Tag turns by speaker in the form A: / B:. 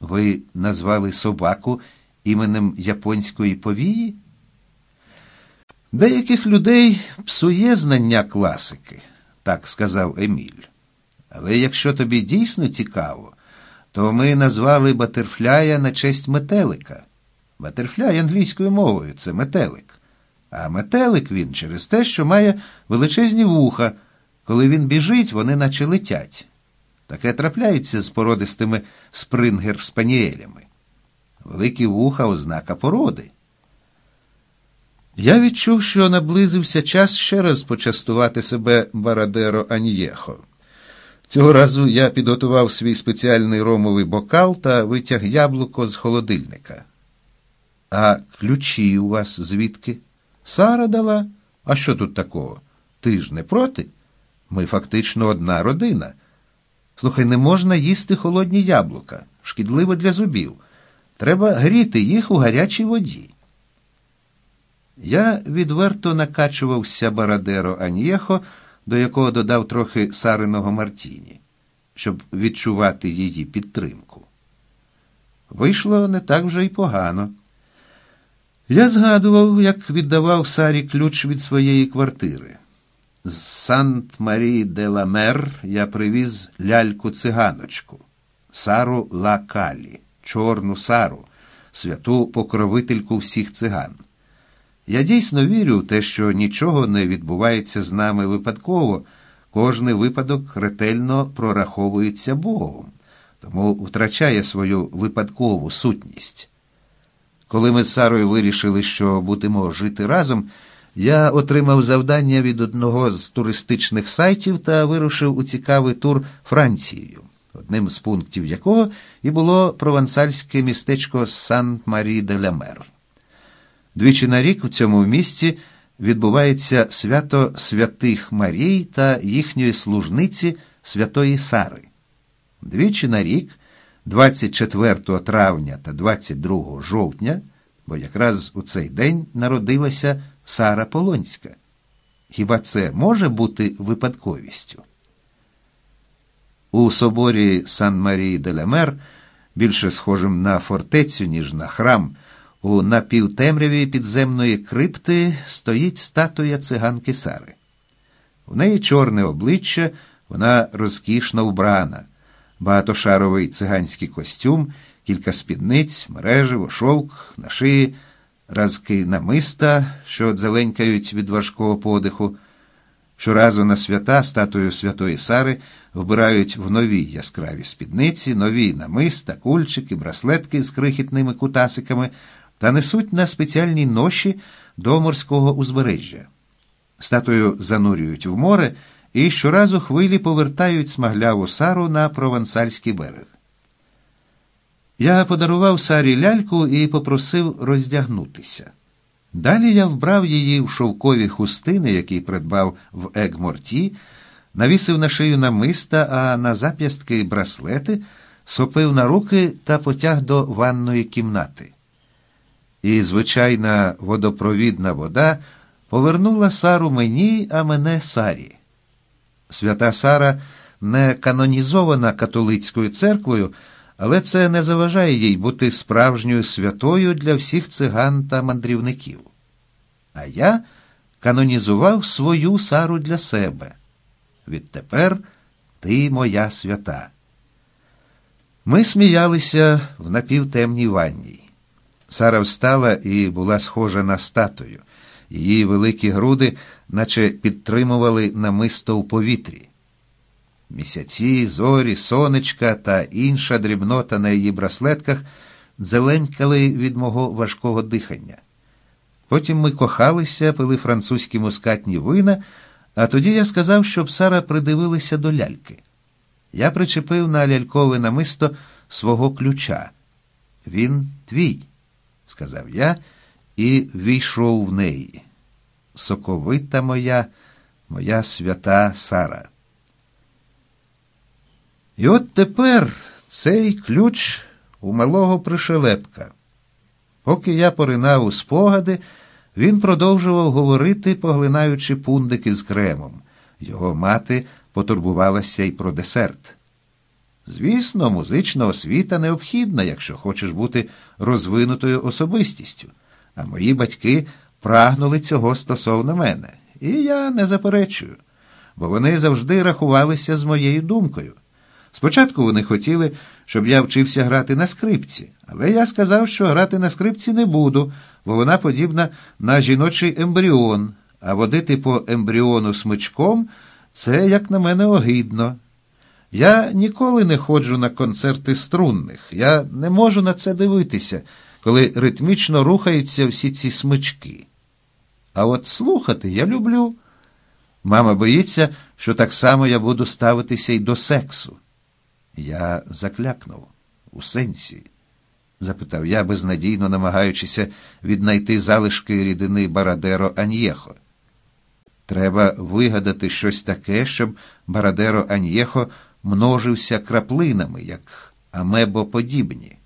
A: Ви назвали собаку іменем японської повії? Деяких людей псує знання класики, так сказав Еміль. Але якщо тобі дійсно цікаво, то ми назвали Батерфляя на честь метелика. Батерфляй англійською мовою це метелик. А метелик він через те, що має величезні вуха. Коли він біжить, вони наче летять. Таке трапляється з породистими спрингер-спаніелями. Великі вуха ознака породи. Я відчув, що наблизився час ще раз почастувати себе Барадеро Аньєхо. Цього разу я підготував свій спеціальний ромовий бокал та витяг яблуко з холодильника. А ключі у вас звідки? Сара дала. А що тут такого? Ти ж не проти? Ми фактично одна родина. Слухай, не можна їсти холодні яблука, шкідливо для зубів. Треба гріти їх у гарячій воді. Я відверто накачувався Барадеро Аньєхо, до якого додав трохи сариного Мартіні, щоб відчувати її підтримку. Вийшло не так вже й погано. Я згадував, як віддавав Сарі ключ від своєї квартири. З Сант Марії де ла Мер я привіз ляльку циганочку, Сару Лакалі, чорну Сару, святу покровительку всіх циган. Я дійсно вірю в те, що нічого не відбувається з нами випадково, кожний випадок ретельно прораховується Богом, тому втрачає свою випадкову сутність. Коли ми з Сарою вирішили, що будемо жити разом, я отримав завдання від одного з туристичних сайтів та вирушив у цікавий тур Францією, одним з пунктів якого і було провансальське містечко Сан-Марі де ля Мер. Двічі на рік у цьому місці відбувається свято святих Марій та їхньої служниці святої Сари. Двічі на рік, 24 травня та 22 жовтня, бо якраз у цей день народилася Сара Полонська. Хіба це може бути випадковістю? У соборі Сан Марії де ля Мер, більше схожим на фортецю, ніж на храм, у напівтемряві підземної крипти стоїть статуя циганки Сари. У неї чорне обличчя, вона розкішно вбрана, багатошаровий циганський костюм, кілька спідниць, мереживо, шовк, на шиї, разки намиста, що дзеленькають від важкого подиху. Щоразу на свята статую Святої Сари вбирають в нові яскраві спідниці, нові намиста, кульчики, браслетки з крихітними кутасиками та несуть на спеціальній ноші до морського узбережжя. Статую занурюють в море і щоразу хвилі повертають смагляву Сару на провансальський берег. Я подарував Сарі ляльку і попросив роздягнутися. Далі я вбрав її в шовкові хустини, які придбав в Егморті, навісив на шию намиста, а на зап'ястки браслети, сопив на руки та потяг до ванної кімнати. І звичайна водопровідна вода повернула Сару мені, а мене Сарі. Свята Сара не канонізована католицькою церквою, але це не заважає їй бути справжньою святою для всіх циган та мандрівників. А я канонізував свою Сару для себе. Відтепер ти моя свята. Ми сміялися в напівтемній ванні. Сара встала і була схожа на статую. Її великі груди, наче підтримували намисто в повітрі. Місяці, зорі, сонечка та інша дрібнота на її браслетках дзеленькали від мого важкого дихання. Потім ми кохалися, пили французькі мускатні вина, а тоді я сказав, щоб Сара придивилася до ляльки. Я причепив на лялькове намисто свого ключа. Він твій сказав я і війшов в неї. Соковита моя, моя свята Сара. І от тепер цей ключ у малого пришелепка. Поки я поринав у спогади, він продовжував говорити, поглинаючи пундики з кремом. Його мати потурбувалася й про десерт. Звісно, музична освіта необхідна, якщо хочеш бути розвинутою особистістю, а мої батьки прагнули цього стосовно мене, і я не заперечую, бо вони завжди рахувалися з моєю думкою. Спочатку вони хотіли, щоб я вчився грати на скрипці, але я сказав, що грати на скрипці не буду, бо вона подібна на жіночий ембріон, а водити по ембріону смичком це, як на мене, огидно. Я ніколи не ходжу на концерти струнних. Я не можу на це дивитися, коли ритмічно рухаються всі ці смички. А от слухати я люблю. Мама боїться, що так само я буду ставитися й до сексу. Я заклякнув у сенсі, запитав я, безнадійно намагаючися віднайти залишки рідини Барадеро Аньєхо. Треба вигадати щось таке, щоб Барадеро Аньєхо множився краплинами, як амебоподібні.